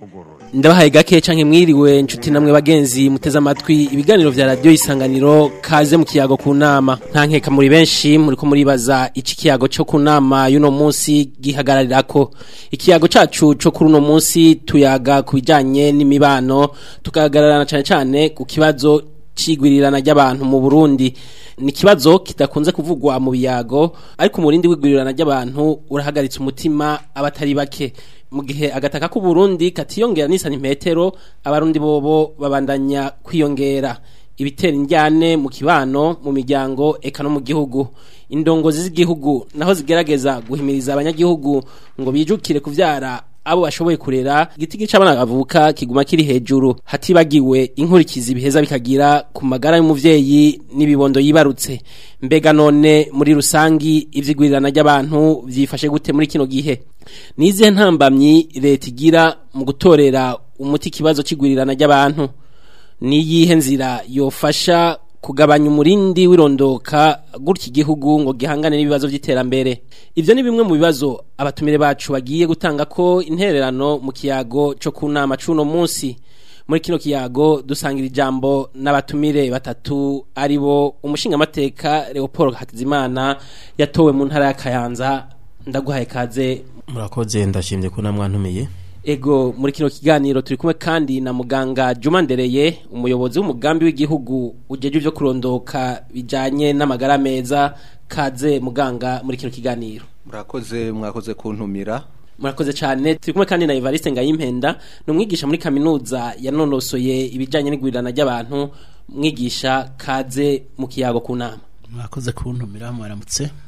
bwugorore ndabahaye gake canke mwiriwe nshuti namwe bagenzi muteze amatwi ibiganiro vya radio isanganiro kaze mu kiyago ku nama ntankeka muri benshi muri ko muribaza iki kiyago cyo ku nama y'uno munsi gihagararira ko ikiyago cacu cyo kuri uno munsi tuyaga kubijanye n'imibano tukagararana cyane cyane ku kibazo cigwirirana ry'abantu mu Burundi ni ikibazo kidakunze kuvugwa mu biyago ariko umurindi w'igurirana ry'abantu urahagaritse umutima abatari bake mu gihe agataka k’u Burundi katiyongera ni n'isantimetero abarundi bobo babandanya kwiyongera ibitera injyane mu kibano mu miryango eka no mu gihugu indongozi z'igihugu naho zigerageza guhimiriza abanyagihugu ngo bijukire kubyara abo bashoboye kurera igiti gica abana bavuka kiguma kiri hejuru hatibagiwe inkurikizi biheza bikagira ku magara y'umuvyeyi n'ibibondo yibarutse mbega none muri rusangi ivyigwirirana ry'abantu vyifashe gute muri kino gihe nize ntambamyi leta igira mu gutorera umuti kibazo kigwirirana ry'abantu niyihe nzira yofasha kugabanya umurindi w'irondoka gutya igihugu ngo gihangane n'ibibazo by'iterambere ibyo ni bimwe mu bibazo abatumire bacu bagiye gutanga ko intererano mu kiyago cyo ku nama munsi muri kino kiyago dusangira ijambo n'abatumire batatu ari bo umushingamateka Leopold Hakizimana yatowe mu ntara ya Kayanza ndaguhaye kaze murakoze ndashimye ko namwantumiye ego muri kino kiganiro turi kumwe kandi na muganga Juma umuyobozi w'umugambi w'igihugu ugejeje byo kurondoka bijanye n'amagara meza kaze muganga muri kino kiganiro murakoze mwakoze kuntumira murakoze cyane turi kumwe kandi na Evariste Ngayimpenda numwigisha muri kaminuza yanonosoye ibijanye n'igwirirana ry'abantu mwigisha kaze mu kiyago kunama murakoze kuntumira mwaramutse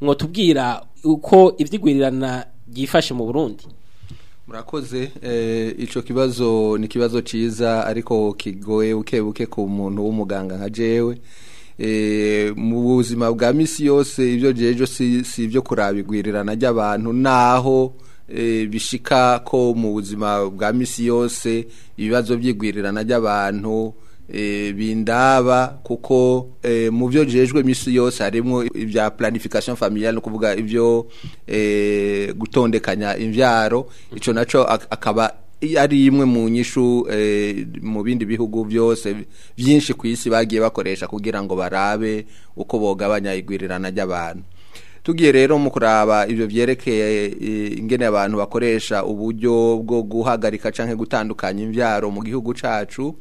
mwotubwira uko ibyigwirirana byifashe mu burundi murakoze eh, icyo kibazo ni kibazo cyiza ariko kigoye buke buke ku muntu w'umuganga nka jewe eh, mu buzima bwa minsi yose ibyo jejo si ibyo kuraba igwirirana ry'abantu naho Eh, bishika ko mu buzima bwa misi yose ibibazo byigwirirana ry'abantu eh, bindaba kuko eh, mu byo jejwe misi yose harimo ibya planification familiale no kuvuga ibyo gutondekanya imbyaro icyo nacyo akaba ari imwe mu nyishu mu bindi bihugu byose byinshi ku isi bagiye bakoresha kugira ngo barabe uko bogabanya igwirirana ry'abantu tugiye rero mu kuraba ibyo byerekeye eh, ingene abantu bakoresha uburyo bwo guhagarika canke gutandukanya imbyaro mu gihugu cyacu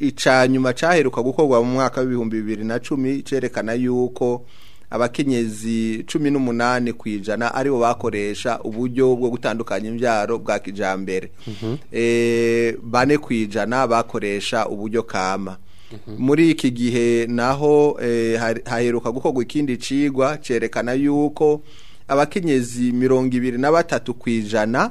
icyanyuma cyaheruka gukorwa mu mwaka w'ibihumbi bibiri na cumi cyerekana yuko abakenyezi cumi n'umunani kwijana aribo bakoresha uburyo bwo gutandukanya imbyaro bwa kijambere mhm. eh, bane kwijana bakoresha uburyo kama muri iki gihe naho eh, haheruka gukorwa ikindi cigwa cerekana yuko abakenyezi mirongo ibiri na batatu ku ijana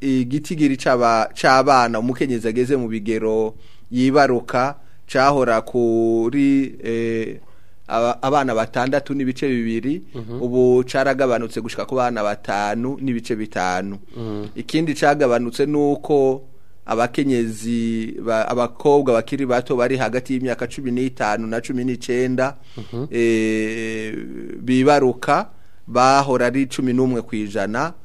igitigiri cy'abana umukenyezi ageze mu bigero yibaruka cyahora kuri e, abana batandatu n'ibice bibiri mhm. ubu cyaragabanutse gushika ku bana batanu n'ibice bitanu mhm. ikindi cyagabanutse ni abakenyezi abakobwa bakiri bato bari hagati y'imyaka cumi n'itanu na cumi n'icyenda mhm. eh, bibaruka bahora ari cumi n'umwe ku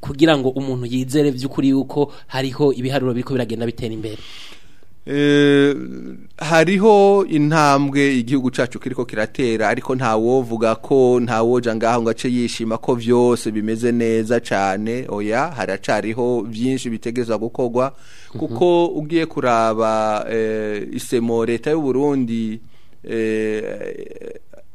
kugira ngo umuntu yizere by'ukuri yuko hariho ibiharuro biko biragenda bitera imbere eh, hariho intambwe igihugu cyacu kiriko kiratera ariko ntawovuga ko ntawoja ngaho ngo ace yishima ko byose bimeze neza cyane oya haracariho byinshi bitegereza gukogwa mhm. kuko ugiye kuraba eh, isemo leta y'u Burundi eh,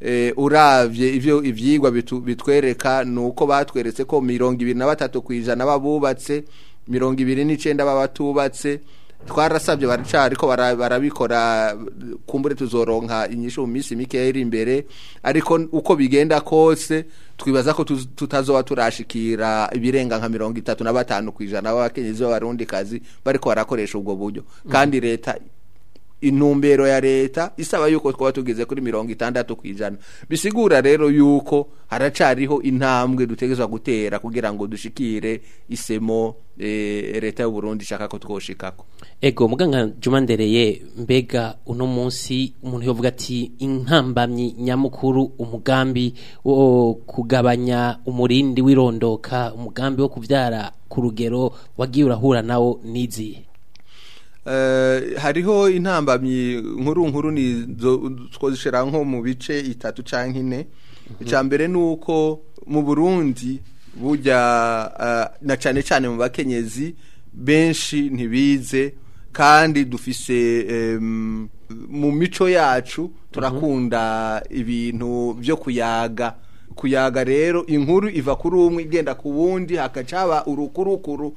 Eh, urabye ibyo ibyigwa bitwereka ni uko batweretse ko mirongo ibiri batatu ku ijana babubatse mirongo ibiri n'icyenda batubatse twarasabye baraca ariko barabikora kumbure tuzoronka inyishu mu minsi mikeya iri imbere ariko uko bigenda kose twibaza ko tutazoba turashikira ibirenga nka mirongo itatu na batanu ku ijana b'abakenyezi b'abarundikazi bariko barakoresha ubwo buryo kandi leta intumbero ya leta isaba yuko twaba tugeze kuri mirongo itandatu ku ijana bisigura rero yuko haracariho intambwe dutegerezwa gutera kugira ngo dushikire isemo eh, leta y'u Burundi ishaka ko twoshikako ego muganga juma ndereye mbega uno munsi umuntu yavuga ati inkambamyi nyamukuru umugambi wo kugabanya umurindi w'irondoka umugambi wo kubyara ku rugero wagiye urahura nawo n'izihe Eh, hariho intambamyi nkuru nkuru ni twazishira nko mu bice itatu cyangwa ine mhm. icya mbere ni uko mu burundi bujya eh, na cyane cyane mu bakenyezi benshi ntibize kandi dufise mu mico yacu turakunda mhm. ibintu byo kuyaga kuyaga rero inkuru iva kuri umwe igenda ku wundi hakacaba urukurukuru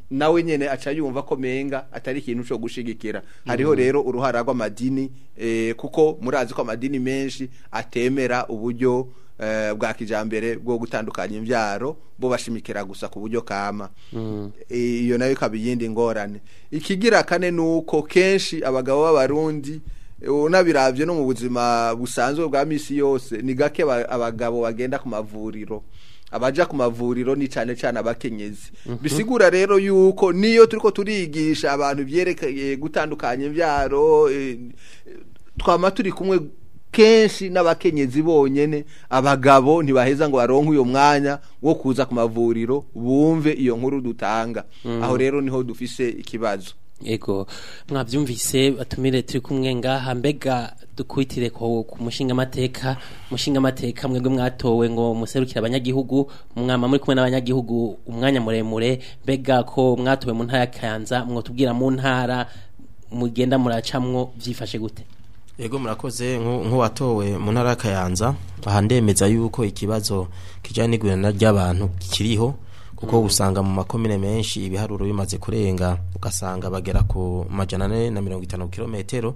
nawe nyine aca yumva ko menga atari ikintu cyo gushigikira hariho mhm. rero uruhara rw'amadini eh, kuko murazi ko amadini menshi atemera uburyo eh, bwa kijambere bwo gutandukanya imbyaro bo bashimikira gusa ku buryo kama mm. iyo nayo ikaba iyindi ngorane ikigira kane ni uko kenshi abagabo b'abarundi unabirabye no mu buzima busanzwe bwa minsi yose ni gake abagabo bagenda ku mavuriro abaja ku mavuriro ni cyane cyane abakenyezi mhm. bisigura rero yuko niyo turi ko turigisha abantu byerekeye gutandukanya imbyaro e, twaba turi kumwe kenshi n'abakenyezi bonyine abagabo ntibaheza ngo baronke uyo mwanya wo kuza ku mavuriro bumve iyo nkuru dutanga mhm. aho rero niho dufise ikibazo ego mwabyumvise batumire turi kumwe ngaha mbega dukwitire ku mushinga amateka mushinga amateka mwebwe mwatowe ngo muserukire abanyagihugu mwama muri kumwe n'abanyagihugu umwanya muremure mbega ko mwatowe mu ntara ya Kayanza mwotubwira mu ntara mugenda muracamwo byifashe gute ego murakoze nk'uwatowe mu ntara ya Kayanza aha ndemeza yuko ikibazo kijyanye na ry'abantu kiriho kuko mm. usanga mu makomine menshi ibiharuro bimaze kurenga ugasanga bagera ku majana ane na mirongo itanu kilometero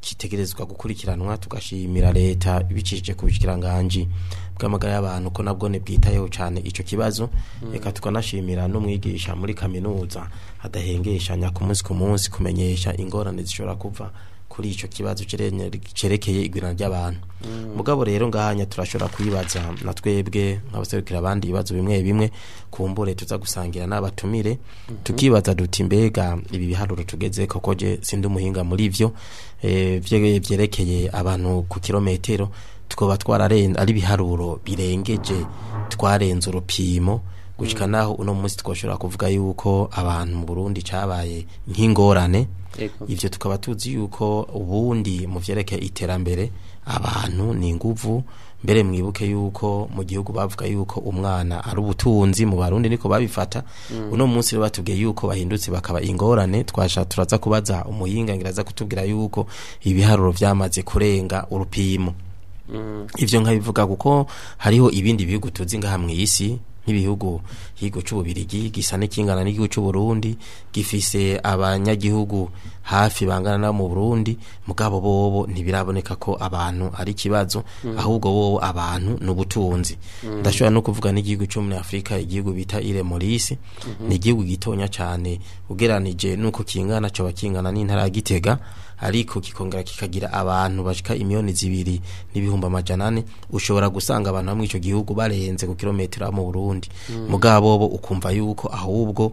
kitegerezwa gukurikiranwa tugashimira leta bicishije kubishikiranganje bw'amagara y'abantu ko nabwo ne cyane icyo kibazo hmm. reka tukanashimira n'umwigisha muri kaminuza adahengeshanya ku munsi ku munsi kumenyesha ingorane zishobora kuva kuri icyo kibazo cyerekeye igurana ry'abantu mm. mugabo rero ngahanya turashobora kuyibaza na twebwe nk'abaserukira abandi ibibazo bimwe bimwe ku kumbure tuza gusangira n'abatumire mhm. tukibaza duti mbega ibi biharuro tugeze koko je sindi umuhinga muri ivyo byerekeye eh, abantu ku kilometero tukoba twararenze ari ibiharuro birengeje twarenze urupimo gushyika naho uno munsi twashobora kuvuga yuko abantu mu burundi cyabaye nk'ingorane ibyo tukaba tuzi yuko ubundi mu byerekeye iterambere abantu ni nguvu mbere mwibuke yuko mu gihugu bavuga yuko umwana ari ubutunzi mu barundi niko babifata mm. uno munsi batubwiye yuko bahindutse bakaba ingorane twasha turaza kubaza umuhinga ngiraza kutubwira yuko ibiharuro byamaze kurenga urupimo mm. ibyo nkabivuga kuko hariho ibindi bihugu tuzi ngaha mu isi nk'ibihugu igihugu cy'ububirigi gisa n'ikingana n'igihugu cy'uburundi gifise abanyagihugu hafi bangana mu burundi mugabo bobo ntibiraboneka ko abantu ari ikibazo mm. ahubwo bobo abantu ni ubutunzi mm. ndashobora no kuvuga n'igihugu cyo muri afurika igihugu bita ire morisi mm-hmm. ni igihugu gitonya cyane ugeranije n'uko kingana cyoba kingana n'intara ya gitega ariko kikongera kikagira abantu bashika imiyoni zibiri n'ibihumbi amajana ane ushobora gusanga abantu bamwe ico gihugu barenze ku kilometero mu Burundi mm. mugabobo ukumva yuko ahubwo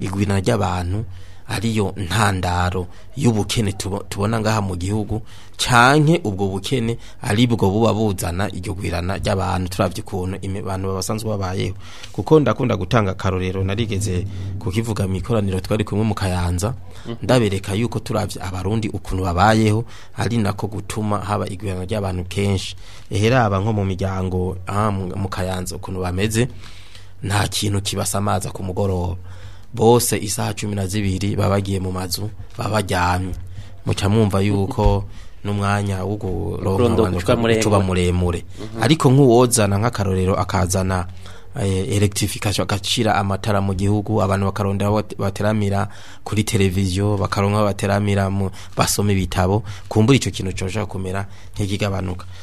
igwina ry'abantu ariyo ntandaro y'ubukene tubona ngaha mu gihugu canke ubwo bukene ari bwo buba buzana iryo gwirana ry'abantu turavye kuntu abantu babasanzwe babayeho kuko ndakunda gutanga karorero narigeze kukivuga mu ikoraniro twari kumwe mu Kayanza mhm. ndabereka yuko turavye abarundi ukuntu babayeho ari nako gutuma haba igwirana ry'abantu kenshi ehera aba nko mu miryango ah, mu Kayanza ukuntu bameze nta kintu kibasamaza ku mugoroba bose isaha cumi na zibiri baba bagiye mu mazu baba baryamye muca yuko n'umwanya wo guronka uba muremure mhm. ariko nk'uwozana nk'akarorero akazana Eh, electrification agacira amatara mu gihugu abantu bakarondera bateramira kuri televiziyo bakaronka bateramira basoma ibitabo kumbura icyo kintu coja kumera ntikigabanuka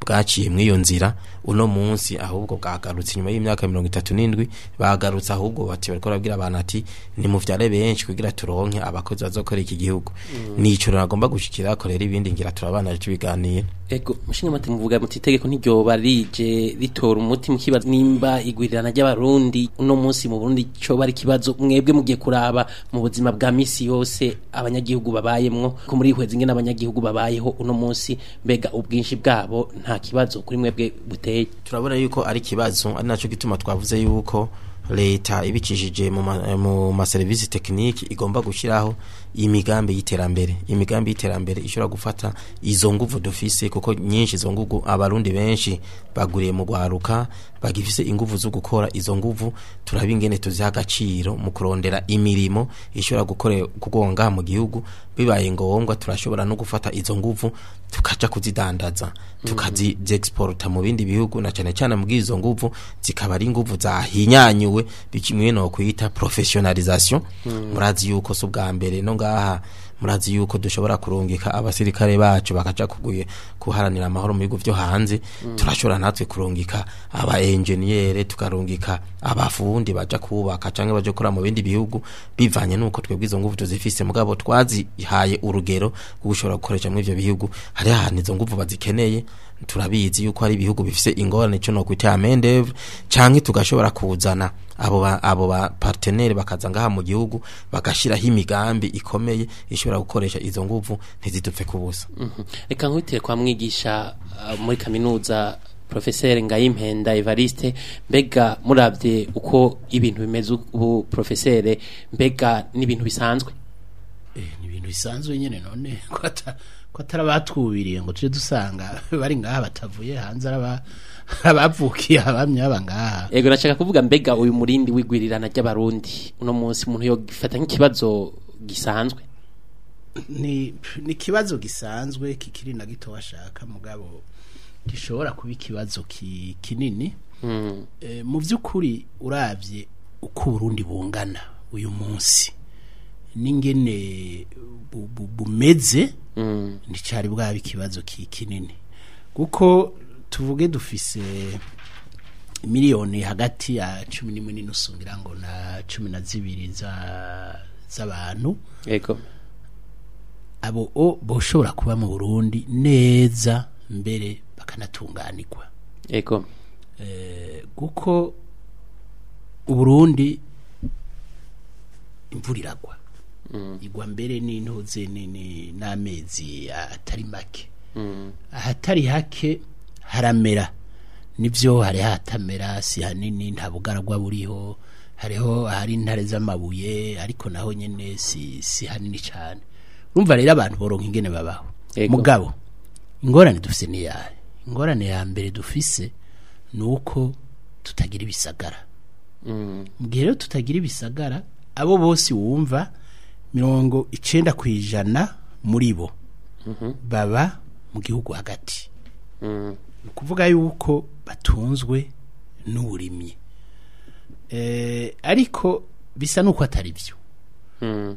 bwaciye mwiyo nzira uno munsi ahubwo bwagarutse nyuma y'imyaka mirongo itatu n’indwi bagarutse ahubwo bati bariko babwira abantu ati ni mu vyare benshi kugira turonke abakozi bazokora iki gihugu mm. nico agomba gushikira korera ibindi tukabiringira turabanaje ibiganiro ego mushinga mate muvuga muti itegeko niryo barije ritora umuti mu kibazo nimba igwirirana ry'abarundi uno munsi mu Burundi cyo bari kibazo mwebwe mugiye kuraba mu buzima bwa misi yose abanyagihugu babayemo ko muri ihweze ngene abanyagihugu babayeho uno munsi mbega ubwinshi bwabo nta kibazo kuri mwebwe buteye turabona yuko ari kibazo ari naco gituma twavuze yuko leta ibikishije mu ma, mu ma service technique igomba gushyiraho imigambi y'iterambere imigambi y'iterambere ishobora gufata izo nguvu dufise kuko nyinshi izo nguvu abarundi benshi baguriye mu gwaruka bagifise inguvu zo gukora izo nguvu turaba ingene tuziha agaciro mu kurondera imirimo ishobora kugonga mu gihugu bibaye ngombwa turashobora no gufata izo nguvu tukaja kuzidandaza mm-hmm. tukaziexporta mu bindi bihugu na cyane cyane mu izo nguvu zikaba ari nguvu zahinyanyuwe bikimwe no kwita professionalisation mm. murazi yuko so bwa mbere no ngaha murazi yuko dushobora kurungika abasirikare bacu bakaja kuharanira amahoro mu bigo byo hanze mm. turashobora natwe kurungika aba engineer tukarungika abafundi baja kubaka canke baje kora mu bindi bihugu bivanye nuko twebwe izo nguvu tuzifise mugabo twazihaye urugero gushobora gukoresha mu ibyo bihugu hari hantu izo nguvu bazikeneye turabizi yuko hari ibihugu bifise ingorane cyo no kwita amendevre cyangwa tugashobora kuzana abo abo ba partenaire bakaza ngaha mu gihugu bagashiraho imigambi ikomeye ishobora gukoresha izo nguvu ntizidupfe kubusa mhm. reka nkwite kwa mwigisha uh, muri kaminuza professeur Ngayimpenda Evariste mbega murabye uko ibintu bimeze ubu professeur mbega n'ibintu bisanzwe eh ni ibintu bisanzwe nyene none kwata ko atari ngo tujye dusanga bari ngaha batavuye hanze abavukiye abamya baba yego nashaka kuvuga mbega uyu murindi wigwirirana ry'abarundi uno munsi umuntu yo gifata nk'ikibazo gisanzwe ni ikibazo gisanzwe kikiri na gito washaka mugabo gishobora kuba ikibazo kinini hmm. e, mu by'ukuri urabye uko uburundi bungana uyu munsi n'ingene bumeze Mm. nticyari bwaba ikibazo kinini kuko tuvuge dufise miliyoni hagati ya cumi n'imwe n'inusungira ngo na cumi na zibiri z'abantu abo o boshobora kuba mu burundi neza mbere bakanatunganirwa eh, kuko uburundi imvura iragwa Mm. igwa mbere n'intuzi n'amezi atari make mm. ahatari hake haramera nibyo hari hatamera si hanini nta bugaragwa buriho hariho hari intare z'amabuye ariko naho nyine si si hanini cyane urumva rero abantu boronka ingene babaho mugabo ingorane dufite ni yawe ingorane ya mbere dufise ni uko tutagira ibisagara mm. mu tutagira ibisagara abo bose wumva mirongo icyenda ku ijana muri bo mhm. baba mu gihugu hagati mm. ni ukuvuga yuko batunzwe n'uburimyi eh, ariko bisa n'uko atari byo mm.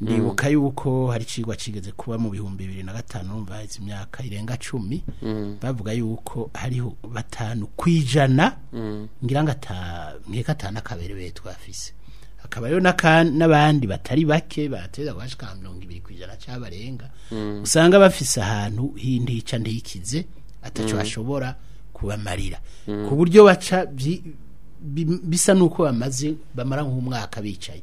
nibuka hmm. yuko hari ikigwa kigeze kuba mu bihumbi bibiri na gatanu bahetse imyaka irenga cumi hmm. bavuga yuko hariho batanu ku ijana ngira ngo nkeka atanu akabere betwafise hakaba n'abandi batari bake bateza guhashika mirongo ibiri ku ijana cy'abarenga mm. usanga bafise ahantu hindica ntikize atacyo mm. bashobora kubamarira mm. ku buryo baca bisa n'uko bamaze bamara nk'umwaka bicaye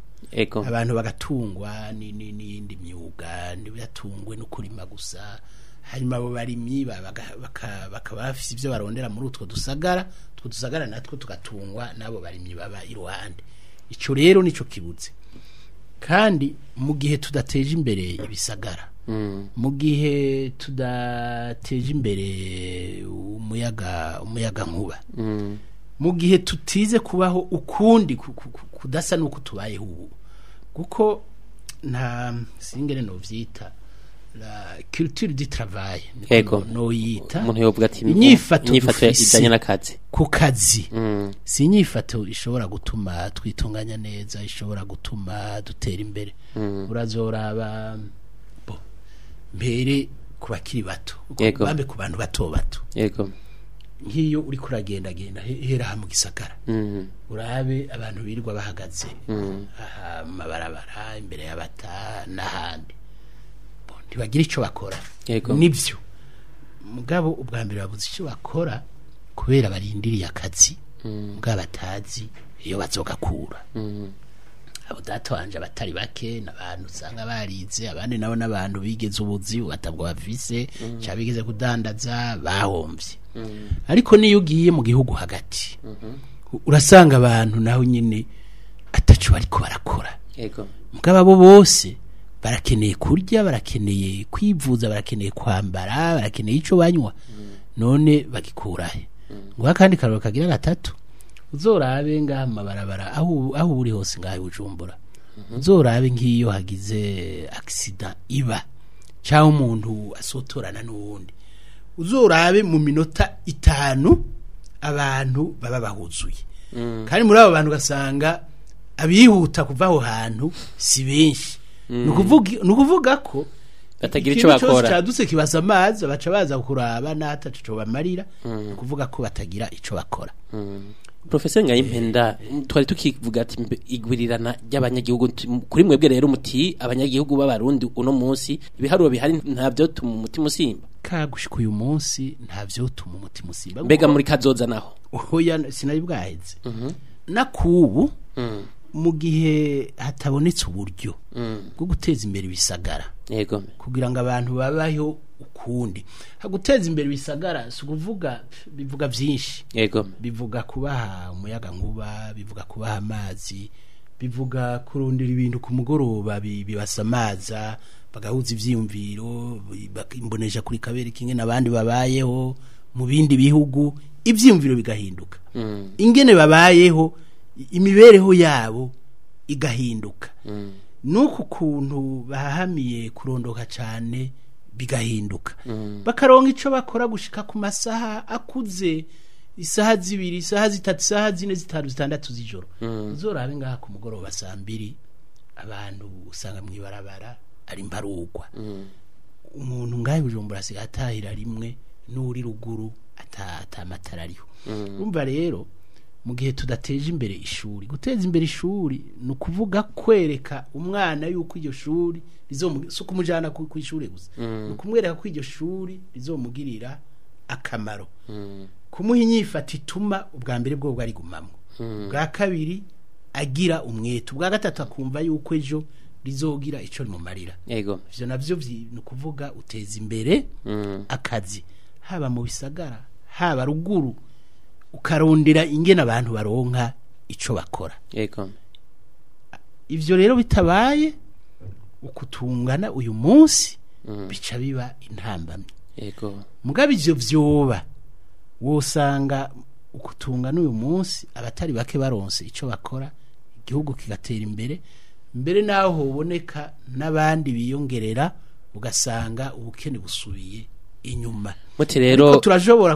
abantu bagatungwa ni ni n'iyindi myuga ntibatungwe no kurima gusa hanyuma abo barimyi bakaba bafite ibyo barondera muri utwo dusagara utwo dusagara natwo tugatungwa n'abo barimyi baba iruhande icyo rero nicyo kibutse kandi mu gihe tudateje imbere ibisagara mm. mu gihe tudateje imbere umuyaga umuyaga nkuba mm. mu gihe tutize kubaho ukundi kudasa n'uko tubayeho ubu kuko nta singire nubyita culture du travail yego noyita umuntu yovuga ati nyifato ijanye n'akazi ku kazi mm. si nyifato ishobora gutuma twitunganya neza ishobora gutuma dutera imbere mm. urazoraba bo mbere ku bakiri bato bambe ku bantu bato bato yego nk'iyo uri kuragenda genda hera ha mu gisagara mm. urabe abantu birwa bahagaze mm. aha mabarabara imbere y'abata n'ahandi ntibagira icyo bakora nibyo mugabo ubwa mbere babuze icyo bakora kubera barindiriye akazi ubwa mm. batazi iyo bazogakura mm. abadatabanje abatari bake n'abantu usanga barize abandi nabo n'abantu bigeze ubuzi batabwo bafise mm. cyangwa bigeze kudandaza bahombye ariko n'iyo ugiye mu gihugu hagati mm-hmm. urasanga abantu naho nyine atacu bariko barakora mugabo abo bose barakeneye kurya barakeneye kwivuza barakeneye kwambara barakeneye icyo banywa mm. none bagikurahe mm. ngo akandi kararo kagira gatatu uzorabe ngaha mu mabarabara aho uri hose ngaha ibujumbura mm-hmm. uzorabe nk'iyo hagize agisida iba cyangwa umuntu asotorana n'uwundi uzorabe mu minota itanu abantu baba bahuzuye mm. kandi muri abo bantu ugasanga abihuta kuva aho hantu si benshi ni ukuvuga ko batagira icyo bakora cyadutse kibaza amazi baca baza kuraba n'atacu bamarira ni ukuvuga ko batagira icyo bakora profesor ngayimpenda twari tukivuga ati igwirirana ry'abanyagihugu kuri mwebwe rero muti abanyagihugu b'abarundi uno munsi ibiharuro bihari ntabyo tuma umutima usimba kagushika uyu munsi ntabyo tuma umutima usimba mbega muri kazoza naho oya sinari bwaheze mhm. nakubu mhm. mu gihe hatabonetse uburyo mm. bwo guteza imbere ibisagara kugira ngo abantu babayeho ukundi guteza imbere bisagara si ukuvuga bivuga byinshi bivuga kubaha umuyaga nkuba bivuga kubaha amazi bivuga kurondera ibintu ku mugoroba bibasamaza bagahuza ibyiyumviro imboneje kuri kabere kimwe n'abandi babayeho mu bindi bihugu ibyiyumviro bigahinduka mm. ingene babayeho imibereho yabo igahinduka mm. n'uku ukuntu bahahamiye kurondoka cyane bigahinduka mm. bakaronka icyo bakora gushika ku masaha akuze isaha zibiri isaha zitatu isaha zine zitanu zitandatu z'ijoro mm. zororabe ngaha ku mugoroba saa mbiri abantu usanga mu ibarabara ari mbarugwa umuntu ngahe bujumbura asigaye atahira rimwe n'uri ruguru atamatara ariho urumva rero mu gihe tudateje imbere ishuri guteza imbere ishuri ni ukuvuga kwereka umwana yuko iryo shuri si ukumujyana ku ishuri gusa mm. ni ukumwereka ko iryo shuri rizomugirira akamaro mm. kumuha inyifata ituma ubwa mbere bwo bwari gumamwo mm. bwa kabiri agira umwete ubwa gatatu akumva yuko ejo rizogira icyo rimumarira ibyo nabyo ni ukuvuga uteza imbere akazi haba mu bisagara haba ruguru ukarondera ingene abantu baronka icyo bakora ibyo rero bitabaye ukutungana uyu munsi mm. bica biba intambamye mugabe ibyo byoba wosanga ukutungana uyu munsi abatari bake baronse icyo bakora igihugu kigatera imbere mbere n'aho huboneka n'abandi biyongerera ugasanga ubukene busubiye inyuma muti rero turashobora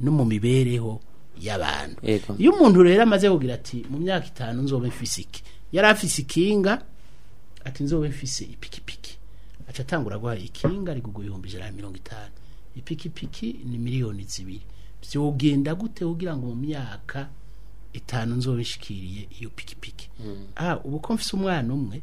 no mu mibereho y'abantu iyo umuntu rero amaze kugira ati mu myaka itanu nzobe mfisike yari afise ikinga ati nzobe mfise ipikipiki aca atangura guha ikinga ari kugura ibihumbi ijana na mirongo itanu ipikipiki ni miliyoni zibiri byogenda gute kugira ngo mu myaka itanu nzobe ishikiriye iyo pikipiki hmm. ah ubu ko mfise umwana umwe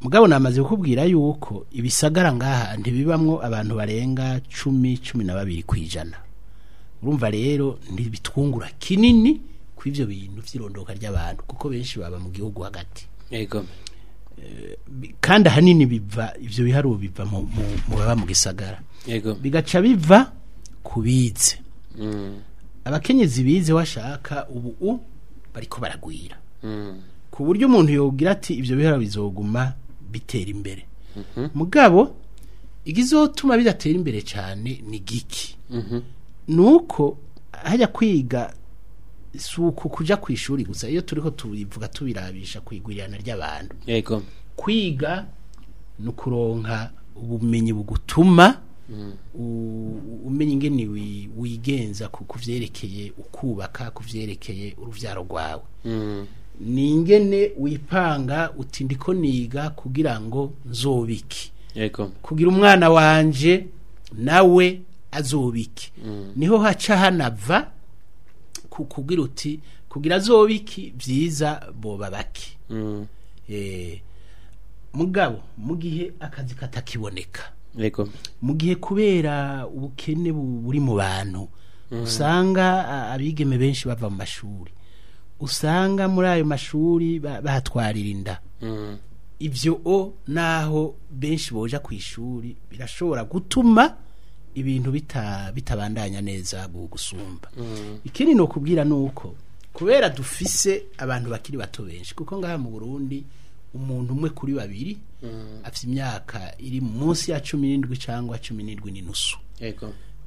mugabo namaze kukubwira yuko ibisagara ngaha ntibibamwo abantu barenga cumi cumi na babiri ijana urumva rero ntibitwungura kinini ku ibyo bintu by'irondoka ry'abantu kuko benshi baba mu gihugu hagati eh, kandi ahanini biva ibyo biharuro biva mu baba mu gisagara bigaca biva ku bitse mm. abakenyezi bize washaka ubu bariko baragwira mm. ku buryo umuntu yobwira ati ibyo biharuro bizoguma bitera imbere mhm. mugabo igizotuma bidatera imbere cyane ni giki mhm. ni uko hajya kwiga si uku kujya ku gusa iyo turiho tubivuga tubirabisha ku igurirana ry'abantu kwiga ni ukuronka ubumenyi bugutuma mm. umenya ingene wigenza ku ukubaka ku byerekeye urubyaro rwawe mm. ni ingene wipanga uti niga kugira ngo nzobike kugira umwana wanje nawe azobike mm. niho haca hanava kugira uti kugira azobike byiza boba bake mm. eh, mugabo mu gihe akazi katakiboneka mu gihe kubera ubukene buri mu bantu mm. usanga abigeme benshi bava mu mashuri usanga muri ayo mashuri bahatwarira inda mm. ibyo o naho benshi boja ku ishuri birashobora gutuma ibintu bitabandanya neza gusumba mm. ikindi ni ukubwira ni uko kubera dufise abantu bakiri bato benshi kuko ngaha mu burundi umuntu umwe kuri babiri mm. afite imyaka iri munsi ya cumi n'indwi cyangwa cumi n'indwi n'inusu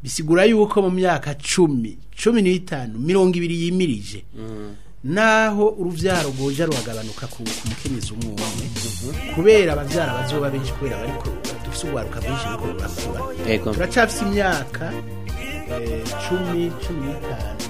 bisigura yuko mu myaka cumi cumi n'itanu mirongo ibiri yimirije naho urubyaro rwoja ruragabanuka ku mukenyezi umwe umwe kubera ababyara bazoba benshi kubera bari dufite ubwaruka bwinshi ariko rurakura turacafise imyaka eh, cumi cumi n'itanu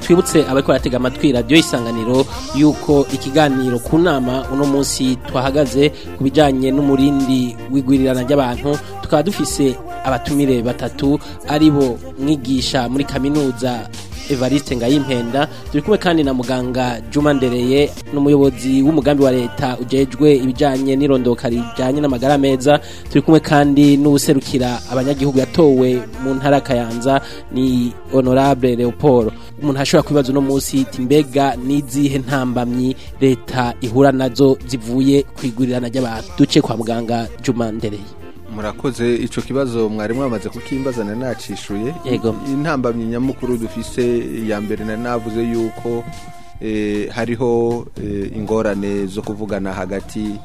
twibutse abari atega amatwi radiyo isanganiro y'uko ikiganiro ku nama uno munsi twahagaze ku bijyanye n'umurindi w'igwirirana ry'abantu tukaba dufise abatumire batatu ari bo mwigisha muri kaminuza Evariste Ngayimpenda turi kumwe kandi na muganga Juma Ndereye n'umuyobozi w'umugambi wa leta ujejwe ibijanye n'irondoka rijanye n'amagara meza turi kumwe kandi n'ubuserukira abanyagihugu yatowe mu ntara Kayanza ni honorable Leopold umuntu ashobora kwibaza uno munsi mbega n'izihe ntambamyi leta ihura nazo zivuye ku igurirana ry'abantu duce kwa muganga juma ndereye murakoze icyo kibazo mwarimu wamaze kukimbaza nacishuye intambamyi nyamukuru dufise ya mbere na navuze yuko eh, hariho eh, ingorane zo kuvugana hagati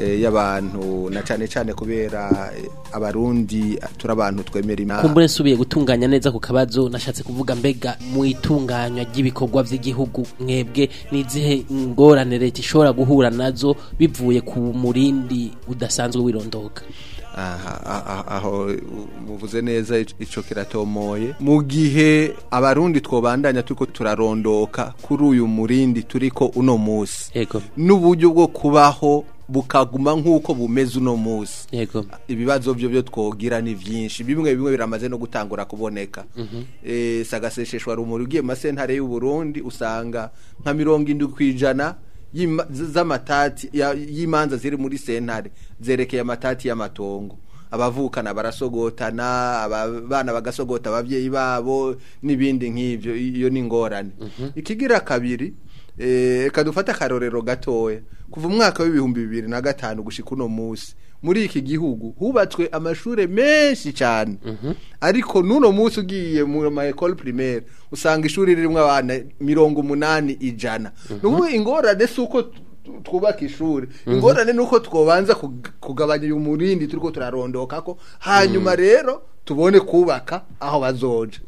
Eh, y'abantu na cyane cyane kubera eh, abarundi turi abantu twemera imana kumbure usubiye gutunganya neza ku kabazo nashatse kuvuga mbega mu itunganywa ry'ibikorwa by'igihugu mwebwe n'izihe ngorane leta ishobora guhura nazo bivuye ku murindi udasanzwe wirondoka aho muvuze neza icyo kiratomoye mu gihe abarundi twobandanya turiko turarondoka kuri uyu murindi turiko uno musi n'uburyo bwo kubaho bukaguma nk'uko bumeze uno munsi ibibazo byo byo twogira ni byinshi bimwe bimwe biramaze no gutangura kuboneka mhm. eh, sagasesheshwa rumuri ugiye mu masentare y'u Burundi usanga nka mirongo indwi ku ijana z'amatati y'imanza ziri muri sentare zerekeye amatati y'amatongo abavukana barasogotana abana bagasogota ababyeyi babo n'ibindi nk'ibyo iyo ni ingorane mhm. ikigira kabiri reka eh, dufate akarorero gatoya kuva umwaka w'ibihumbi bibiri na gatanu gushyika uno munsi muri iki gihugu hubatswe amashuri menshi cyane mhm. ariko n'uno munsi ugiye mu ma ekore primaire usanga ishuri ririmo abana mirongo umunani ijana mhm. n'ubu ingorane si uko twubaka ishuri mhm. ingorane ni uko twabanza kugabanya uyu murindi turi ko turarondoka ko hanyuma rero tubone kubaka aho bazoja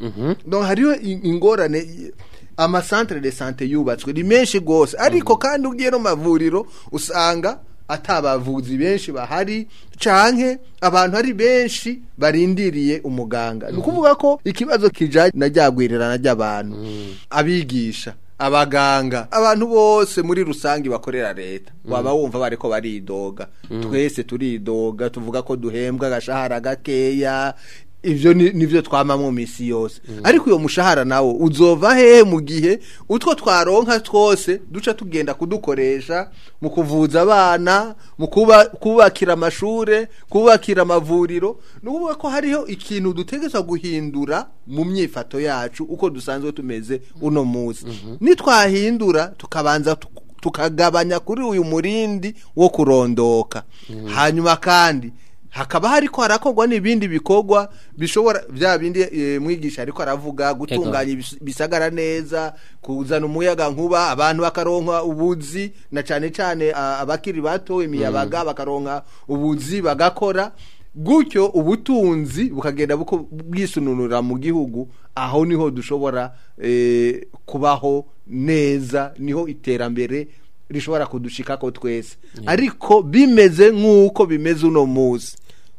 hariho ingorane amasantere de sante yubatswe ni menshi rwose ariko mm-hmm. kandi ugiye no mavuriro usanga atabavuzi benshi bahari canke abantu ari benshi barindiriye umuganga ni mm-hmm. ukuvuga ko ikibazo kijanye na ryagwirirana ry'abantu mm-hmm. abigisha abaganga abantu bose muri rusange bakorera leta waba wumva bariko baridoga twese turidoga tuvuga ko duhembwa agashahara gakeya ibyo nibyo twama mu minsi yose mm. ariko uyu mushahara nawo uzova hehe mu gihe utwo twaronka twose duca tugenda kudukoresha mu kuvuza abana mu kuba kubakira amashuri kubakira amavuriro ni ko hariho ikintu dutegerezwa guhindura mu myifato yacu uko dusanzwe tumeze uno munsi mhm. nitwahindura tukabanza tukagabanya kuri uyu murindi wo kurondoka mm. hanyuma kandi hakaba hari ko harakorwa n'ibindi bikorwa bishobora bya bindi e, mwigisha ariko aravuga gutunganya bisagara neza kuzana umuyaga nkuba abantu bakaronka ubuzi na cyane cyane abakiri bato imiyabaga mm. bakaronka ubuzi bagakora gutyo ubutunzi bukagenda bwisununura mu gihugu aho niho dushobora e, kubaho neza niho iterambere rishobora kudushikako twese ariko bimeze nk'uko bimeze uno munsi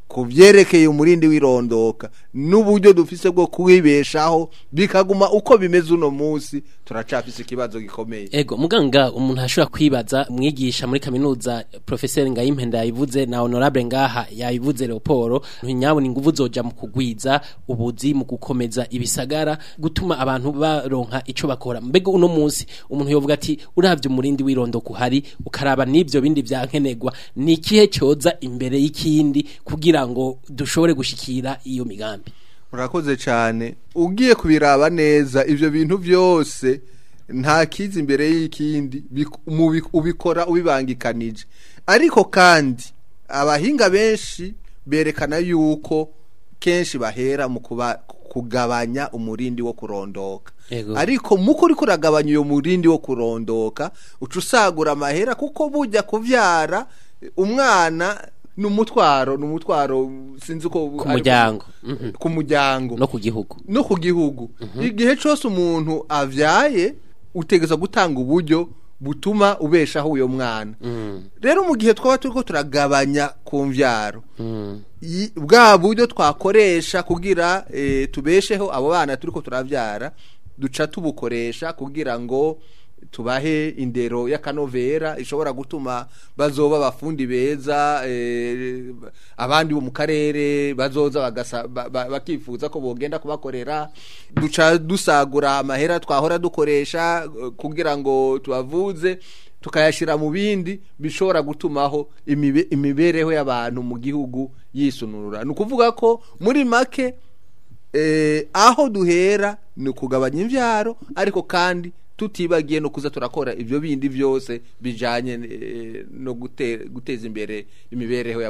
ku byerekeye umurindi w'irondoka n'uburyo dufise bwo kwibeshaho bikaguma uko bimeze uno munsi turacafise ikibazo gikomeye ego muganga umuntu ashobora kwibaza mwigisha muri kaminuza professeur Ngayimpenda yayivuze na honorable ngaha yayivuze Leoporo ni inguvu zoja mu kugwiza ubuzi mu gukomeza ibisagara gutuma abantu baronka ico bakora mbego uno munsi umuntu yovuga ati uravye umurindi wirondo kuhari ukaraba n’ibyo bindi vyankenegwa ni kihe coza imbere y'ikindi kugira ngo dushobore gushikira iyo migambi murakoze cyane ugiye kubiraba neza ibyo bintu byose nta kizi imbere y'ikindi ubikora ubibangikanije ariko kandi abahinga benshi berekana yuko kenshi bahera mu kugabanya umurindi wo kurondoka ariko muko kuragabanya uyu murindi wo kurondoka uca usagura amahera kuko bujya kubyara umwana ni umutwaro ni umutwaro sinzi uko ku muryango mm-hmm. ku muryango no ku gihugu no ku gihugu mm-hmm. igihe cyose umuntu abyaye utegeza gutanga uburyo butuma ubeshaho uwo mwana mm. rero mu gihe twaba turi turagabanya ku mbyaro mm. bwa buryo twakoresha kugira eh, tubesheho abo bana turi ko turabyara duca tubukoresha kugira ngo tubahe indero y'akanovera ishobora gutuma bazoba bafundi beza eh, abandi bo mu karere bazoza bakifuza ko bogenda kubakorera duca dusagura amahera twahora dukoresha eh, kugira ngo tubavuze tukayashyira mu bindi bishobora gutumaho imibereho y'abantu mu gihugu yisunurura ni ukuvuga ko muri make eh, aho duhera ni ukugabanya imbyaro ariko kandi tutibagiye no kuza turakora ibyo bindi byose bijanye eh, no guteza imbere imibereho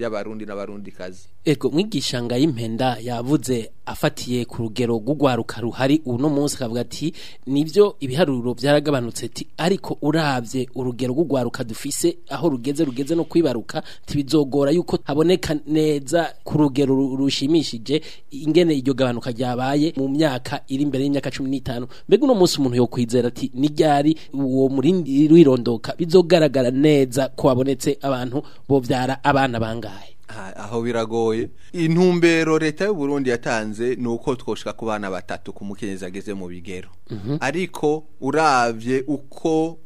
y'abarundi n'abarundikazi ego mwigishanga y'impenda yavuze afatiye ku rugero rw'urwaruka ruhari uno munsi akavuga ati nibyo ibiharuro byaragabanutse ati ariko urabye urugero rwugwaruka dufise aho rugeze rugeze no kwibaruka ntibizogora yuko haboneka neza ku rugero rushimishije ingene iryo gabanuka ryabaye mu myaka iri imbere y'imyaka cumi n'itanu mbega uno munsi umuntu yo kwizera ati ni ryari uwo murindi wirondoka bizogaragara neza ko wabonetse abantu bovyara abana bangahe aho biragoye intumbero leta y'u Burundi yatanze ni uko twoshika kubana batatu ku mukenyezi ageze mu bigero mhm. ariko uravye uko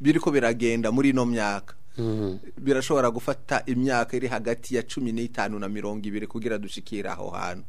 biriko biragenda muri ino myaka mhm. birashobora gufata imyaka iri hagati ya cumi n'itanu na mirongo ibiri kugira dushikire aho hantu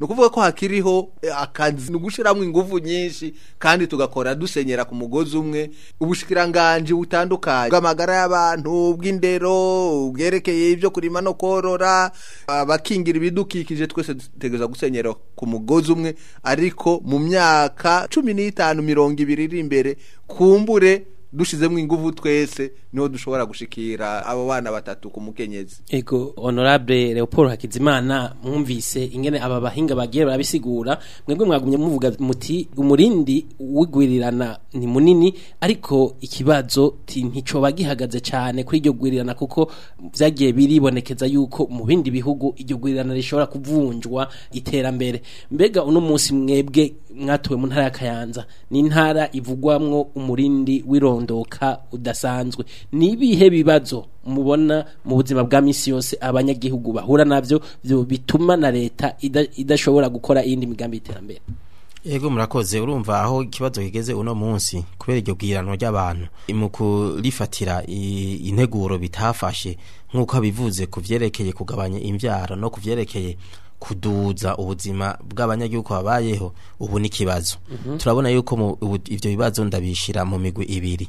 ni ukuvuga ko hakiriho eh, akazi ni ugushyiramo ingufu nyinshi kandi tugakora dusenyera ku mugozi umwe ubushikiranganji butandukanye bw'amagara y'abantu ubw'indero bwerekeye ibyo kurima no korora abakingira ibidukikije twese dutegereza gusenyera ku mugozi umwe ariko mu myaka cumi n'itanu bitanu mirongo ibiri iri imbere kumbure dushizemo ingufu twese niho dushobora gushikira abo bana batatu ku mukenyezi ego honorable Leopold Hakizimana mwumvise ingene aba bahinga bagiye barabisigura mwebwe mwagumye muvuga muti umurindi wigwirirana ni munini ariko ikibazo ntico bagihagaze cyane kuri iryo gwirirana kuko byagiye biribonekeza yuko mu bindi bihugu iryo gwirirana rishobora kuvunjwa iterambere mbega uno munsi mwebwe mwatowe mu ntara ya Kayanza ni intara ivugwamwo umurindi wironda gutondoka udasanzwe ni ibihe bibazo mubona mu buzima bwa misi yose abanyagihugu bahura nabyo bituma na leta idashobora gukora indi migambi iterambere yego murakoze urumva aho ikibazo kigeze uno munsi kubera iryo bwiranwa ry'abantu mu kurifatira integuro bitafashe nk'uko abivuze ku kugabanya imbyaro no ku kuduza ubuzima bw'abanyagihugu babayeho ubu ni ikibazo mhm. turabona yuko ibyo bibazo ndabishira mu migwi ibiri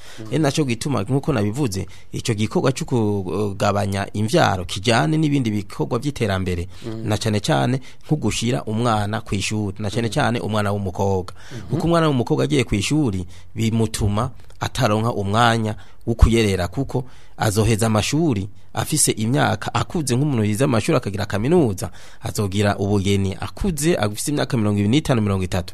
ni nacyo gituma nk'uko nabivuze icyo gikorwa cyo kugabanya imbyaro kijyane n'ibindi bikorwa by'iterambere na cyane cyane nko umwana ku ishuri na cyane cyane umwana w'umukobwa kuko umwana w'umukobwa agiye ku ishuri bimutuma ataronka umwanya wo kuko azoheza amashuri afise imyaka akuze nk'umuntu yize amashuri akagira kaminuza azogira ubugeni akuze afise imyaka mirongo ibiri n'itanu mirongo itatu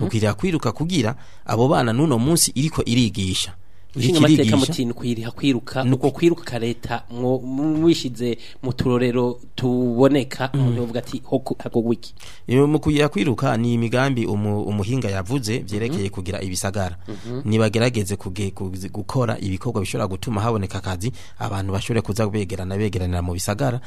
ukwiriye kwiruka kugira abo bana n'uno munsi iriko irigisha ishinga amateka mutinda kwiriha kwiruka nuko kwiruka leta mwishize mu turorero tuboneka umuntu mm. uvuga ati hagogwa iki mu kugira kwiruka ni imigambi umuhinga yavuze byerekeye mm-hmm. kugira ibisagara mm-hmm. nibagerageze gukora ibikorwa bishobora gutuma haboneka akazi abantu bashobora kuza begerana begeranira mu bisagara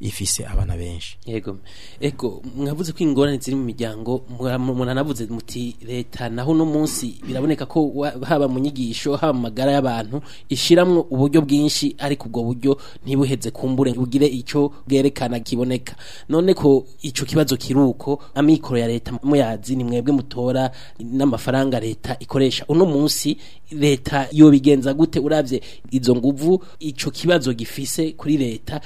ifise abana benshi yego ego mwavuze ko ingorane ziri mu miryango munanavuze muti leta naho uno munsi biraboneka ko haba mu nyigisho haba magara y'abantu ishiramwo uburyo bwinshi ariko ubwo buryo ntibuheze kumbure bugire icyo bwerekana kiboneka none ko icyo kibazo kiruko amikoro ya leta muyazi ni mwebwe mutora n'amafaranga leta ikoresha uno munsi leta yobigenza gute urabye izo nguvu icyo kibazo gifise kuri leta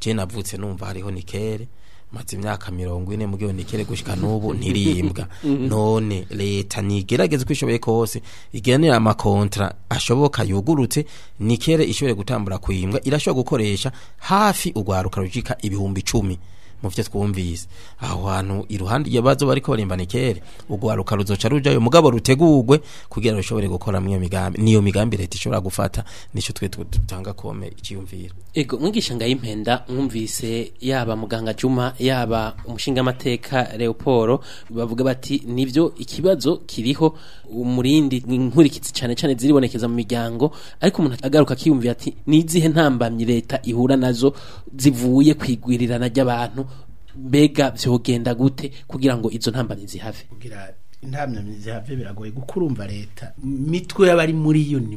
je navutse numva hariho nikere maze imyaka mirongo ine mu gihe gushyika n'ubu ntiribwa mm-hmm. none leta ntigerageze uko ishoboye kose igenera amakontra ashoboka yugurutse nikere ishobore gutambura kuyimbwa irashobora gukoresha hafi urwaruka rujika ibihumbi icumi mu byo twumvise aho hantu iruhande y'abazo bariko barimbana kera ugwaruka ruzoca ruja yo mugabo rutegurwe kugira ngo ushobore gukora mu migambi niyo migambi leta ishobora gufata nico twe dutanga kome ikiyumvira ego mwigisha ngayimpenda mwumvise yaba muganga Juma yaba umushinga amateka Leoporo bavuga bati nivyo ikibazo kiriho umurindi inkurikizi cyane cyane ziribonekeza mu miryango ariko umuntu agaruka kiyumvira ati nizihe ntambamyi leta ihura nazo zivuye kwigwirirana ry'abantu mbega byogenda gute kugira ngo izo ntambamyi zihave kugira intambamyi zihave biragoye gukurumva leta mitwe y'abari muri iyo ni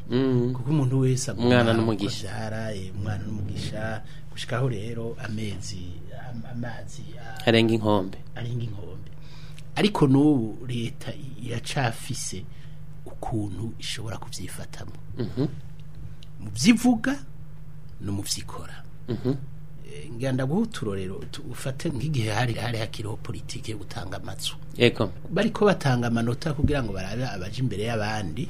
mm. kuko umuntu wese umwana n'umugisha eh, umwana n'umugisha gushikaho rero amezi amazi ah, arenga inkombe arenga inkombe ariko n'ubu leta iracafise ukuntu ishobora kubyifatamo mu mhm. byivuga no mu byikora mhm. eh, ngenda guhutura ufate nk'igihe hari hari hakiriho politiki yo gutanga amatsu yego bari ko batanga amanota kugira ngo barabe abaje imbere y'abandi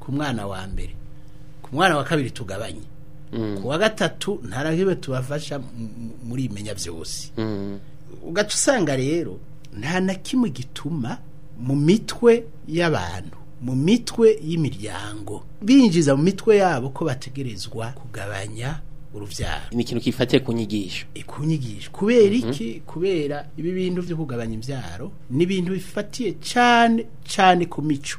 ku mwana wa mbere ku mwana wa kabiri tugabanye mm. ku wa gatatu ntarahiwe tubafasha muri imenya byose mm. ugaca usanga rero nta na kimwe gituma mu mitwe y'abantu mu mitwe y'imiryango binjiza mu mitwe yabo ko bategerezwa kugabanya urubyaro imikino kifatiye ku nyigisho eh, ku nyigisho kubera mhm. iki kubera ibi bintu byo kugabanya imbyaro ni ibintu bifatiye cyane cyane ku mico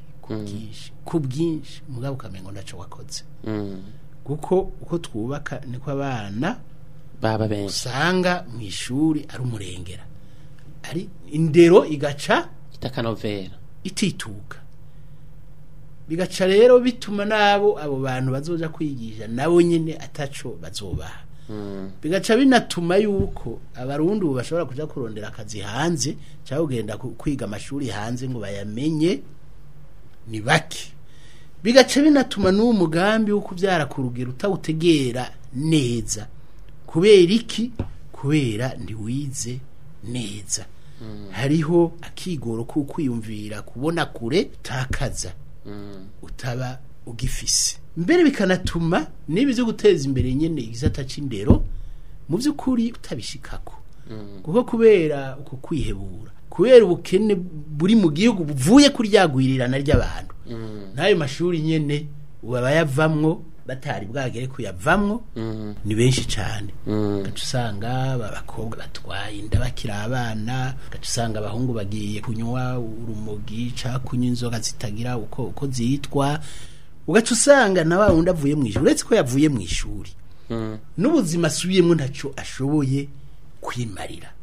ku mm. bwinshi ku bwinshi mugabo ukamenya ngo ntacyo wakoze mm. kuko uko twubaka niko abana baba benshi usanga mu ishuri ari umurengera ari indero igaca itakanovera itituka bigaca rero bituma n'abo abo bantu bazoja kwigisha nabo nyine ataco bazobaha bigaca binatuma yuko abarundi ubu bashobora kujya kurondera akazi hanze cyangwa kugenda kwiga amashuri hanze ngo bayamenye ni bake bigaca binatuma n'uwo mugambi wo kubyara ku rugero utawutegera neza kubera iki kubera ntiwize neza mm. hariho akigoro ko kwiyumvira kubona kure utakaza mm. utaba ugifise mbere bikanatuma n'ibi byo guteza imbere nyine igisata cy'indero mu by'ukuri utabishikako mm. kuko kubera uko kwihebura kubera ubukene buri mu gihugu buvuye kuri ryagwirirana ry'abantu mm. n'ayo mashuri nyine ubu abayavamwo batari bwagere kuyavamwo mm. ni benshi cyane ugaca usanga abakobwa batwaye inda bakiri abana ugaca abahungu bagiye kunywa urumogi cyangwa kunywa inzoga zitagira uko uko zitwa ugaca usanga na wa wundi avuye mu ishuri uretse ko yavuye mu ishuri hmm. n'ubuzima asubiyemo ntacyo ashoboye kwimarira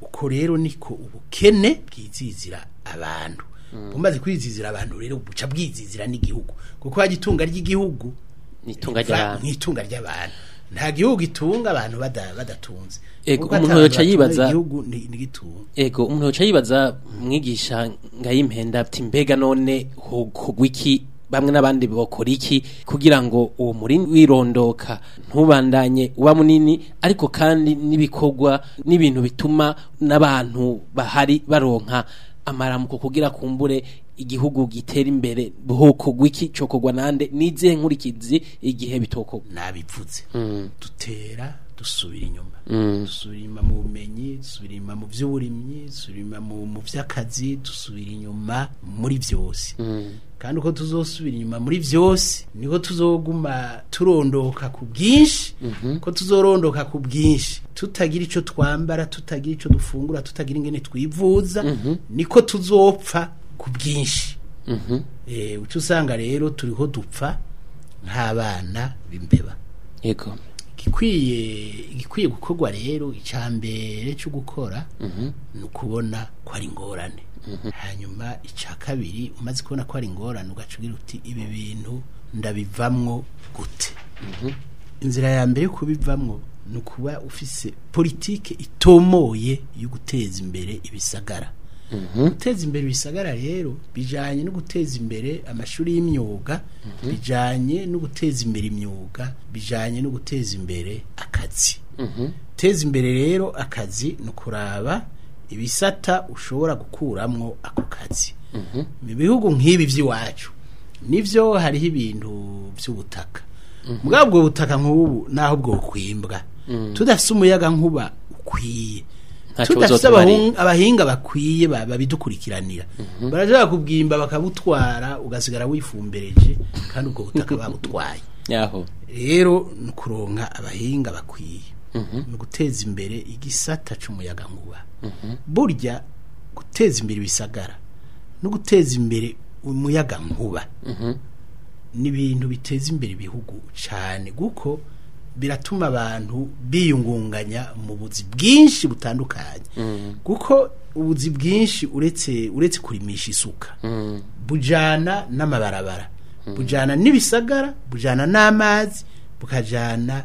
uko rero niko ubukene bwizizira abantu hmm. bumaze kwizizira abantu rero buca bwizizira n'igihugu kuko hajya itunga ry'igihugu itunga ry'abantu nta gihugu itunga abantu badatunze umuntu yoca yibaza ego umuntu yoca yibaza mwigisha nka y'impenda mbega none hogwiki bamwe n'abandi bakora iki kugira ngo uwo muri wirondoka ntubandanye uba munini ariko kandi n'ibikogwa n'ibintu bituma n'abantu bahari baronka amaramuko kugira kumbure igihugu gitera imbere buhoko gwiki cokogwa nande nize nkurikizi igihe bitoko nabivuze mm. dutera dusubira inyuma mm. dusubira mu bumenyi dusubira mu by'uburimyi dusubira mu by'akazi dusubira inyuma muri byose mm. kandi uko tuzosubira inyuma muri byose niho tuzoguma turondoka ku bwinshi mhm. ko tuzorondoka ku bwinshi tutagira icyo twambara tutagira icyo dufungura tutagira ingene twivuza mhm. niko tuzopfa ku bwinshi mhm. eh, uca usanga rero turiho dupfa nk'abana b'imbeba igikwiye gukorwa rero icya mbere cyo gukora ni ukubona ko ari ingorane Mhm. hanyuma icya kabiri umaze kubona ko ari ingorane ugacubwira uti ibi bintu ndabivamwo gute mhm. inzira ya mbere yo kubivamwo ni ukuba ufise politike itomoye yo guteza imbere ibisagara mhm. guteza imbere ibisagara rero bijyanye no guteza imbere amashuri y'imyuga bijyanye no guteza imbere imyuga bijanye no guteza imbere akazi guteza imbere rero akazi ni ukuraba ibisata ushobora gukuramo ako kazi mhm. mu bihugu nk'ibi by'iwacu nibyo hariho ibintu by'ubutaka bwabwo mhm. butaka nk'ubu naho bwo kwimbwa mm. tudafite umuyaga nkuba ukwiye tudafite abahinga bakwiye babidukurikiranira mhm. barashobora kubwimba bakabutwara ugasigara wifumbereje kandi ubwo butaka babutwaye rero ni ukuronka abahinga bakwiye ni uguteza imbere igisata cumuyaga nkuba burya guteza imbere ibisagara no guteza imbere umuyaga nkuba ni ibintu biteza imbere ibihugu cyane kuko biratuma abantu biyungunganya mu buzi bwinshi butandukanye kuko ubuzi bwinshi uretse uretse kurimisha isuka bujana n'amabarabara bujyana n'ibisagara bujana n'amazi bukajyana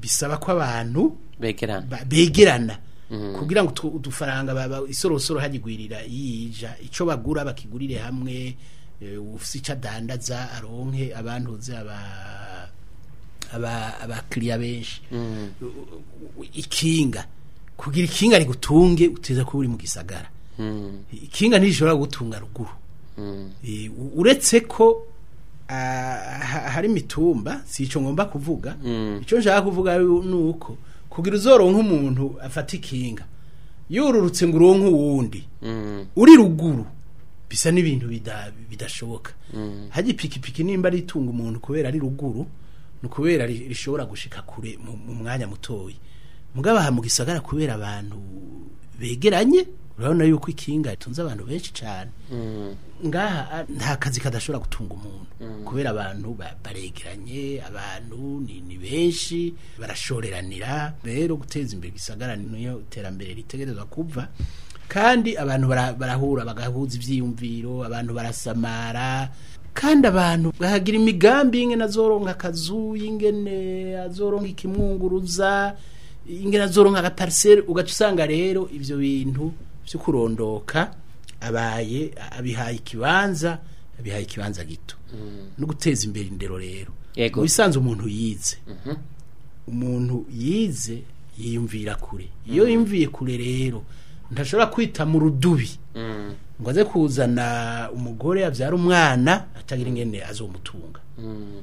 bisaba ko abantu begerana begerana mm. kugira ngo udufaranga isorosoro hagigwirira yija ico bagura bakigurire hamwe eh, ufise ico adandaza aronke abantu uzi aba abakiriya benshi mm. ikinga kugira ikinga rigutunge uteza kuba uri mu gisagara hmm. ikinga ntirishobora gutunga ruguru hmm. eh, uretse ko ah, hari imitumba si icyo ngomba kuvuga hmm. icyo nshaka kuvuga nuko uko kugira uzoronke umuntu afata ikinga yororotse ngo uronke uwundi uri ruguru bisa n'ibintu bidashoboka hajya ipikipiki nimba ritunga umuntu kubera ari ruguru ni rishobora gushika kure mu mwanya mutoyi mwabaha mu gisagara kubera abantu begeranye urabona yuko ikinga ritunze abantu benshi cyane mm. ngaha ah, nta kazi kadashobora gutunga umuntu mm. kubera abantu baregeranye abantu ni benshi barashoreranira rero guteza imbere igisagara niyo iterambere ritegerezwa kuva kandi abantu barahura bagahuza ibyiyumviro abantu barasamara kandi abantu bahagira imigambi y'ingene azoronka akazu y'ingene azoronka ikimwunguruza ingera zoronka nka ugaca usanga rero ibyo bintu byo kurondoka abaye abihaye ikibanza abihaye ikibanza gito mm. no guteza imbere indero rero mu bisanzwe umuntu yize mm-hmm. umuntu yize yiyumvira kure iyo yumviye kure rero ntashobora kwita mu rudubi mm. ngo aze kuzana umugore abyara umwana atagira ingene azumutunga mm.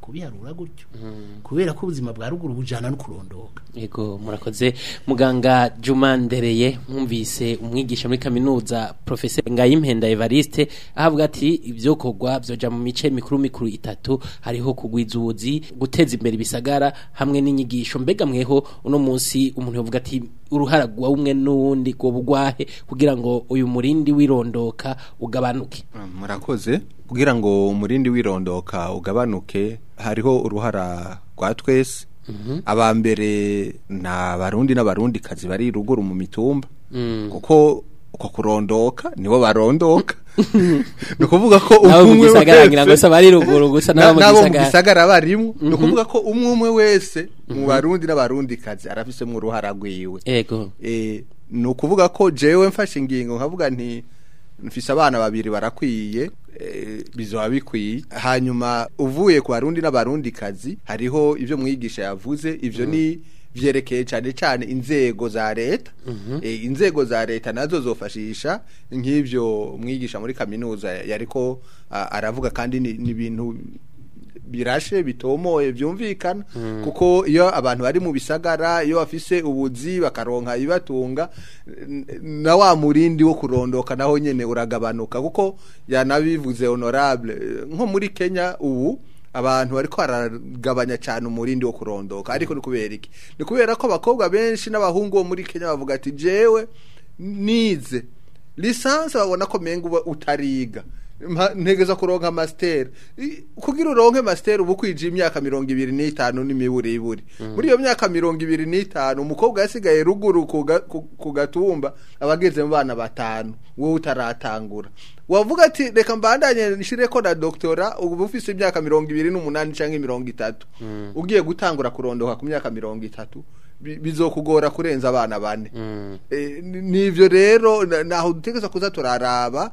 kubiharura gutyo mm. kubera ko ubuzima bwa ruguru bujyana no kurondoka yego murakoze muganga Juma Ndereye mwumvise umwigisha muri kaminuza professeur Ngayimpenda Evariste ahavuga ati ibyo byoja mu mice mikuru mikuru itatu hariho kugwiza ubuzi guteza imbere ibisagara hamwe n'inyigisho mbega mweho uno munsi umuntu yavuga ati uruhara gwa umwe n'undi ngo bugwahe kugira ngo uyu murindi wirondoka ugabanuke murakoze kugira ngo umurindi wirondoka ugabanuke hariho uruhara rwa twese mhm. aba mbere n'abarundi n'abarundikazi bari ruguru mu mitumba mm. kuko uko kurondoka nibo barondoka ni ukuvuga ko umwe wese n'abo mu gisagara barimo mhm. ni ukuvuga ko umwe umwe wese mu mhm. barundi n'abarundikazi arabisemo uruhara rwiwe eh, ni ukuvuga ko jewe mfashe ingingo nkavuga nti mfise abana babiri barakwiye eh, bizaba bikwiye hanyuma uvuye ku barundi n'abarundikazi hariho ibyo mwigisha yavuze ibyo mhm. ni byerekeye cyane cyane inzego za leta mhm. eh, inzego za leta nazo zofashisha nk'ibyo mwigisha muri kaminuza yariko aravuga kandi ni ibintu birashe bitomoye byumvikana mhm. kuko iyo abantu bari mu bisagara iyo bafise ubuzi bakaronka ibibatunga na wa murindi wo kurondoka naho nyine uragabanuka kuko yanabivuze honorable nko muri kenya ubu abantu ariko haragabanya cyane umurindi wo kurondoka ariko ni kubera iki ni kubera ko abakobwa benshi n'abahungu bo muri Kenya bavuga ati jewe nize lisansi babona ko menga utariga ntegeza kuronka masiteri kugira uronke masiteri uba ukwinjiye imyaka mirongo ibiri n'itanu n'imiburiburi mm. muri iyo myaka mirongo ibiri n'itanu umukobwa yasigaye ruguru ku gatumba aba ageze bana batanu wowe utaratangura wavuga ati reka mbandanye nshire ko na doktora ubu ufise imyaka mirongo ibiri n'umunani cyangwa mirongo itatu mm. ugiye gutangura kurondoka ku myaka mirongo itatu bizokugora kurenza abana bane mm. eh, n'ibyo rero naho dutekereza kuza turaraba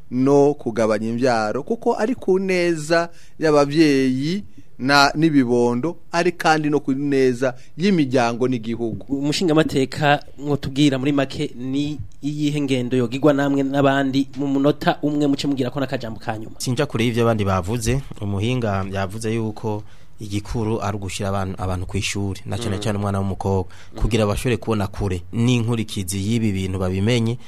no kugabanya imbyaro kuko ari ku neza y'ababyeyi na n'ibibondo ari kandi no ku neza y'imiryango n'igihugu umushingamateka amateka mwotubwira muri make ni iyihe ngendo yogirwa namwe n'abandi mu munota umwe muce mubwira ko n'akajambo ka nyuma sinjya kure y'ibyo abandi bavuze umuhinga yavuze yuko igikuru ari ugushyira abantu ku ishuri na mm. cyane cyane umwana w'umukobwa mm. kugira bashobore kubona kure n'inkurikizi y'ibi bintu babimenye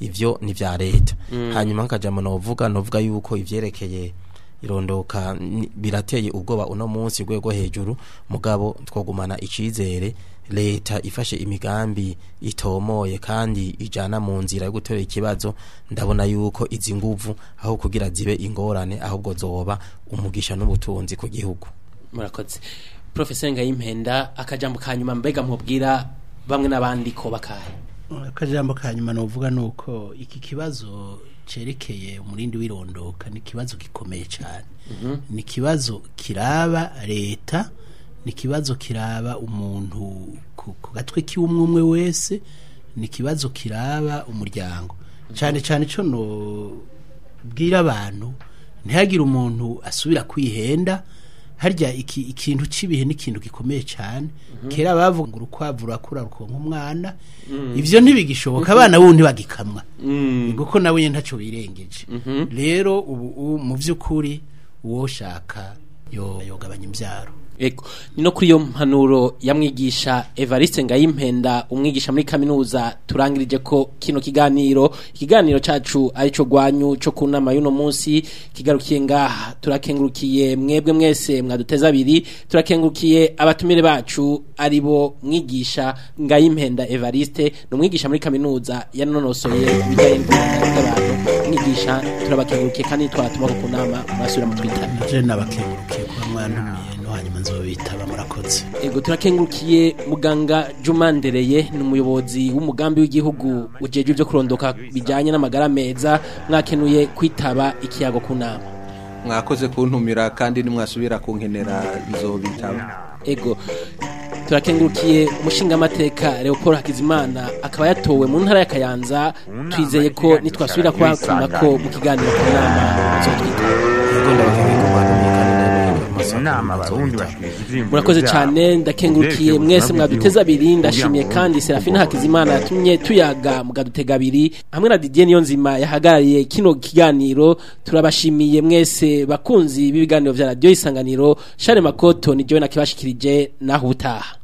ivyo n'ivya leta mm. hanyuma nkajamo novuga novuga yuko ibyerekeye irondoka birateye ubwoba uno munsi rwego hejuru mugabo twogumana icyizere leta ifashe imigambi itomoye kandi ijana mu nzira yo gutora ikibazo ndabona yuko izi nguvu aho kugira zibe ingorane ahubwo zoba umugisha n'ubutunzi ku gihugu murakoze professeur Ngayimpenda akajambo ka nyuma mbega mubwira bamwe n'abandi ko bakaye akajambo ka nyuma novuga nuko iki kibazo cerekeye umurindi w'irondoka ni kibazo gikomeye cyane mhm. ni kibazo kiraba leta ni ikibazo kiraba umuntu ku gatwe k'umwe umwe wese ni ikibazo kiraba umuryango cyane cyane icyo bwira abantu ntihagire umuntu asubira kwihenda harya ikintu cy'ibihe n'ikintu gikomeye cyane mhm. kera bavuga urukwavu nkumwana rukonka umwana mm. ibyo ntibigishoboka abana bundi bagikamwa kuko mm. nawe ye ntacyo wirengeje mhm. rero mu by'ukuri uwo ushaka yogabanya imbyaro ni no kuri iyo mpanuro yamwigisha Evariste Ngayimpenda umwigisha muri kaminuza turangirije ko kino kiganiro ikiganiro cacu arico gwanyu cyo kunama y'uno munsi kigarukiye ngaha turakengurukiye mwebwe mwese mwaduteza abiri turakengurukiye abatumire bacu ari bo mwigisha Ngayimpenda Evariste numwigisha muri kaminuza yanonosoye bijyanye n'abantu mwigisha turabakengurukiye kandi twatuma ku nama basubira mu twita je nabakengurukiye kwa mwana nzobitaba murakoze yego turakengurukiye muganga Jumandereye Ndereye w'umugambi w'igihugu ujeje byo kurondoka bijyanye n'amagara meza mwakenuye kwitaba ikiyago kunama mwakoze kuntumira kandi nimwasubira kunkenera nzobitaba ego turakengurukiye amateka Leopold Hakizimana akaba yatowe mu ntara ya Kayanza twizeye ko nitwasubira kwa ko mu kiganiro cy'inama zo twitaba murakoze cyane ndakengurukiye mwese mwaduteza abiri ndashimiye kandi Serafina Hakizimana yatumye tuyaga mukadutega abiri hamwe na Didier Niyonzima yahagarariye kino kiganiro turabashimiye mwese bakunzi b'ibiganiro vya radio isanganiro Charles Makoto ni jewe nakibashikirije naho utaha